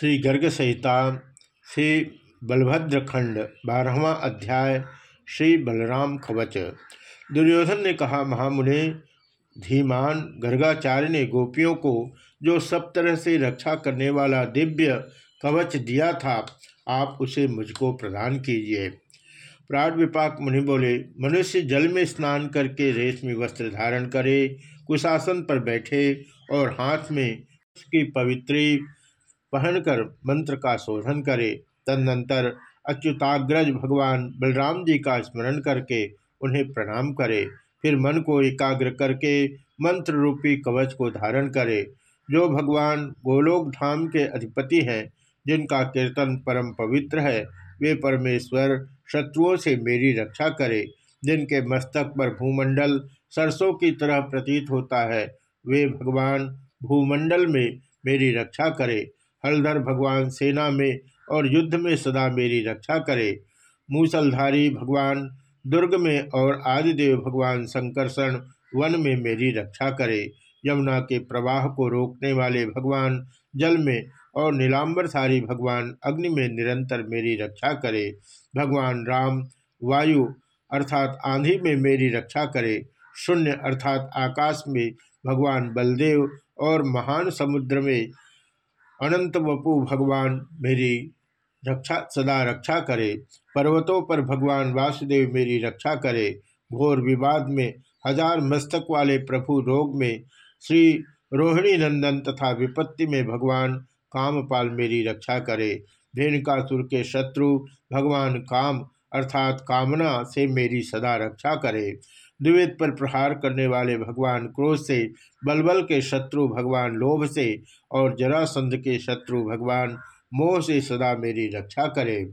श्री गर्ग संहिता, श्री बलभद्र खंड बारहवा अध्याय, श्री बलराम कवच दुर्योधन ने कहा, महामुने, धीमान गर्गाचार्य ने गोपियों को जो सब तरह से रक्षा करने वाला दिव्य कवच दिया था, आप उसे मुझको प्रदान कीजिए। प्राण विपाक मुनि बोले, मनुष्य जल में स्नान करके रेशमी वस्त्र धारण करे, कुशासन पर बैठे और हाथ में उसकी पवित्री पहनकर मंत्र का शोधन करे। तदनंतर अच्युताग्रज भगवान बलराम जी का स्मरण करके उन्हें प्रणाम करे। फिर मन को एकाग्र करके मंत्र रूपी कवच को धारण करे। जो भगवान गोलोक धाम के अधिपति हैं, जिनका कीर्तन परम पवित्र है, वे परमेश्वर शत्रुओं से मेरी रक्षा करे। जिनके मस्तक पर भूमंडल सरसों की तरह प्रतीत होता है, वे भगवान भूमंडल में मेरी रक्षा करे। हलधर भगवान सेना में और युद्ध में सदा मेरी रक्षा करे। मूसलधारी भगवान, दुर्ग में और आदिदेव भगवान संकर्षण वन में मेरी रक्षा करे। यमुना के प्रवाह को रोकने वाले भगवान, जल में और नीलाम्बरधारी भगवान अग्नि में निरंतर मेरी रक्षा करे। भगवान राम, वायु अर्थात आंधी में मेरी रक्षा करे। शून्य अर्थात आकाश में भगवान बलदेव और महान समुद्र में अनंत वपु भगवान मेरी रक्षा, सदा रक्षा करे। पर्वतों पर भगवान वासुदेव मेरी रक्षा करे। घोर विवाद में, हज़ार मस्तक वाले प्रभु रोग में, श्री रोहिणी नंदन तथा विपत्ति में भगवान कामपाल मेरी रक्षा करे। धेनुकासुर के शत्रु भगवान काम, अर्थात कामना से मेरी सदा रक्षा करे। द्विवेद पर प्रहार करने वाले भगवान क्रोध से, बलबल के शत्रु भगवान लोभ से, और जरासंध के शत्रु भगवान मोह से सदा मेरी रक्षा करे।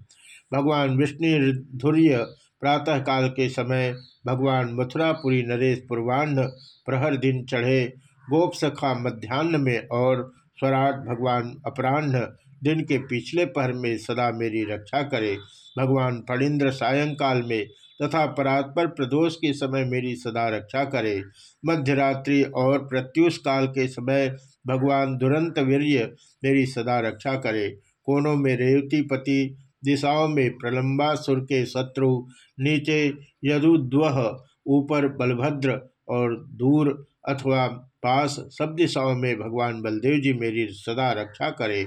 भगवान विष्णु धुर्य, प्रातःकाल के समय भगवान मथुरापुरी नरेश पूर्वान्न प्रहर दिन चढ़े। गोप सखा मध्यान्ह में और स्वराट भगवान अपराह्न दिन के पिछले पहर में सदा मेरी रक्षा करे। भगवान फणिंद्र सायंकाल में तथा परात्पर प्रदोष के समय मेरी सदा रक्षा करे। मध्यरात्रि और प्रत्युष काल के समय भगवान दुरंत वीर्य मेरी सदा रक्षा करे। कोनों में रेवतीपति दिशाओं में प्रलंबासुर के शत्रु, नीचे यदुद्वह, ऊपर बलभद्र और दूर अथवा पास, सब दिशाओं में भगवान बलदेव जी मेरी सदा रक्षा करे।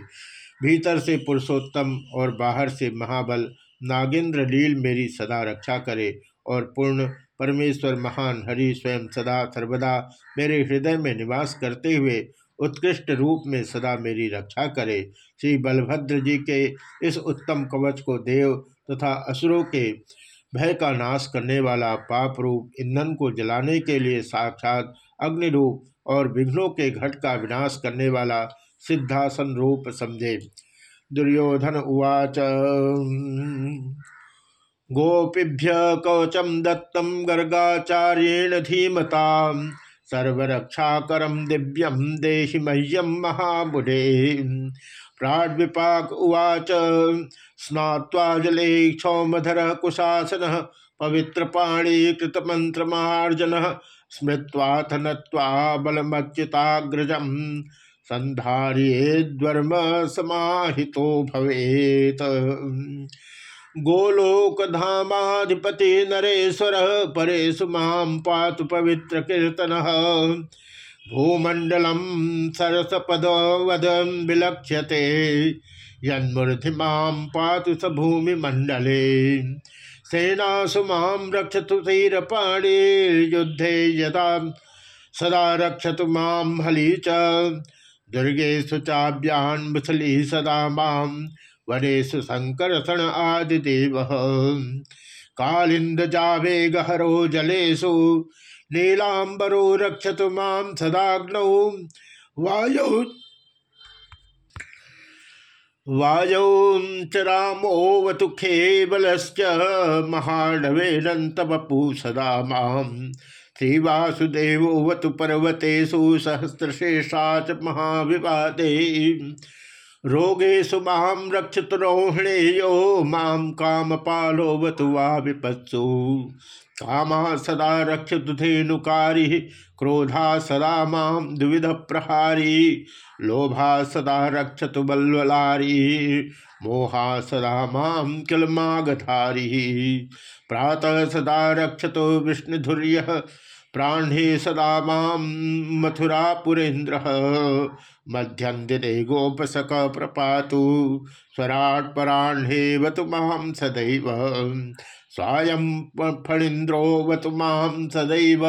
भीतर से पुरुषोत्तम और बाहर से महाबल नागेंद्र लील मेरी सदा रक्षा करे और पूर्ण परमेश्वर महान हरि स्वयं सदा सर्वदा मेरे हृदय में निवास करते हुए उत्कृष्ट रूप में सदा मेरी रक्षा करे। श्री बलभद्र जी के इस उत्तम कवच को देव तथा असुरों के भय का नाश करने वाला पाप रूप ईंधन को जलाने के लिए साक्षात अग्नि रूप और विघ्नों के घट का विनाश करने वाला सिद्धासन रूप समझे। दुर्योधन उवाच। गोपीभ्य कवचम दत्तम गर्गाचार्येण धीमता सर्वरक्षाकरम दिव्यम देहि मह्यम महाबुधे। प्राण विपाक उवाच, स्नात्वा जले क्षौमधर कुशासन पवित्र पाणी कृतमंत्रमार्जन स्मृत्वाथ नत्वा संधारियेद्वर्म समाहितो भवेत। गोलोक धामाधिपति नरेश्वर परेशु माम पातु पवित्र कीर्तन भूमंडलम सरसपद वद विलक्ष्यते, यन्मूर्ति माम पातु स भूमि मंडले सेनासु माम रक्षतु युद्धे यदा सदा रक्षतु माम हली च। दुर्गेशु चाभ्यान सदा माम वनेशु संकर्षण आदिदेव। कालिंद जावे गहरो जलेशु नीलांबरो रक्षत माम सदाग्नौ। वायौ वायौ च रामोवतु खेबलश्च महाडवेनन्तवपु सदा माम् श्रीवासुदेवोवतु पर्वतेषु सहस्रशेषा च महाविवादे। रोगेशु माम रक्षित रोहिणेयो माम काम पालो वतु वा विपत्सु कामा सदा रक्षित धेनुकारी, क्रोधा सदा माम द्विविध प्रहारी लोभा सदा रक्षतु बल्वलारी, मोहा सदा माम किलमागधारी। प्रातः सदा रक्षतु विष्णुधुर्य प्राणे सदा माम मथुरापुरेन्द्र मध्यम दिने गोपसक प्रपातु। स्वराट पराह्णेवतु माम सदैव। स्वायं फणीन्द्रो वतु माँ सदैव।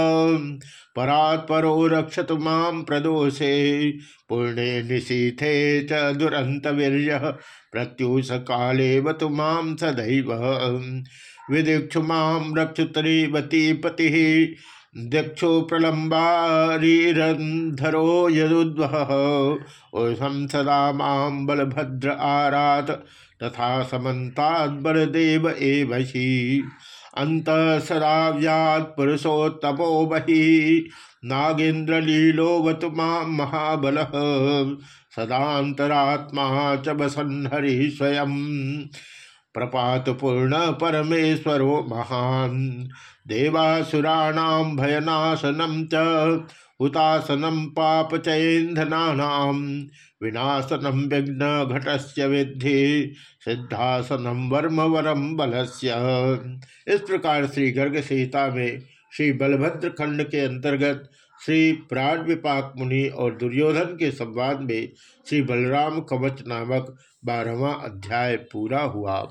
परात्परो रक्षतु माँ प्रदोषे। पूर्णे निशीथे च प्रत्युष काले वतु माँ सदैव। विदिक्षु माँ रक्षुतरीवती पतिः दक्षो प्रलम्बारीरंधरो यदुद्वह ओषम सदा माँ बलभद्र आरात, तथा समन्ताद बलदेव एवशी अंत सदा व्यात बही। नागेन्द्रलीलोवत माँ महाबल। सदातरात्मा च स्वयं प्रपात पूर्ण परमेश्वरो महान देवासुराणाम भयनाशनम च हुतासनम पापचयेन्धना विनाशनम विघ्न घटस्य विद्धि सिद्धासनम वर्म वरम बलस्य। इस प्रकार श्री गर्ग सीता में श्री बलभद्र खंड के अंतर्गत श्री प्राण विपाक मुनि और दुर्योधन के संवाद में श्री बलराम कवच नामक बारहवा अध्याय पूरा हुआ।